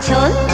穷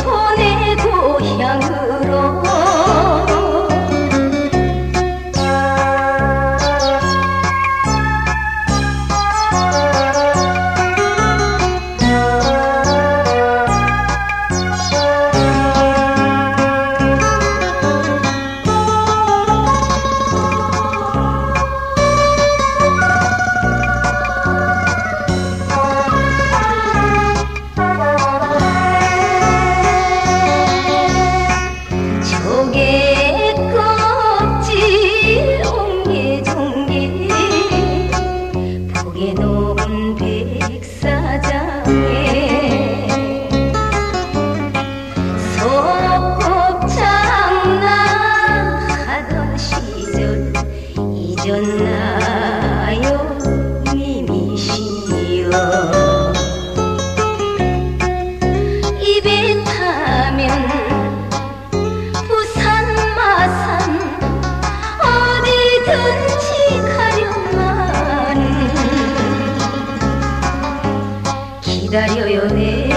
기다려요 내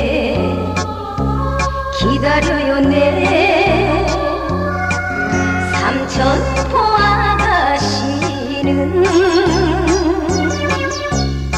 기다려요 내 삼천포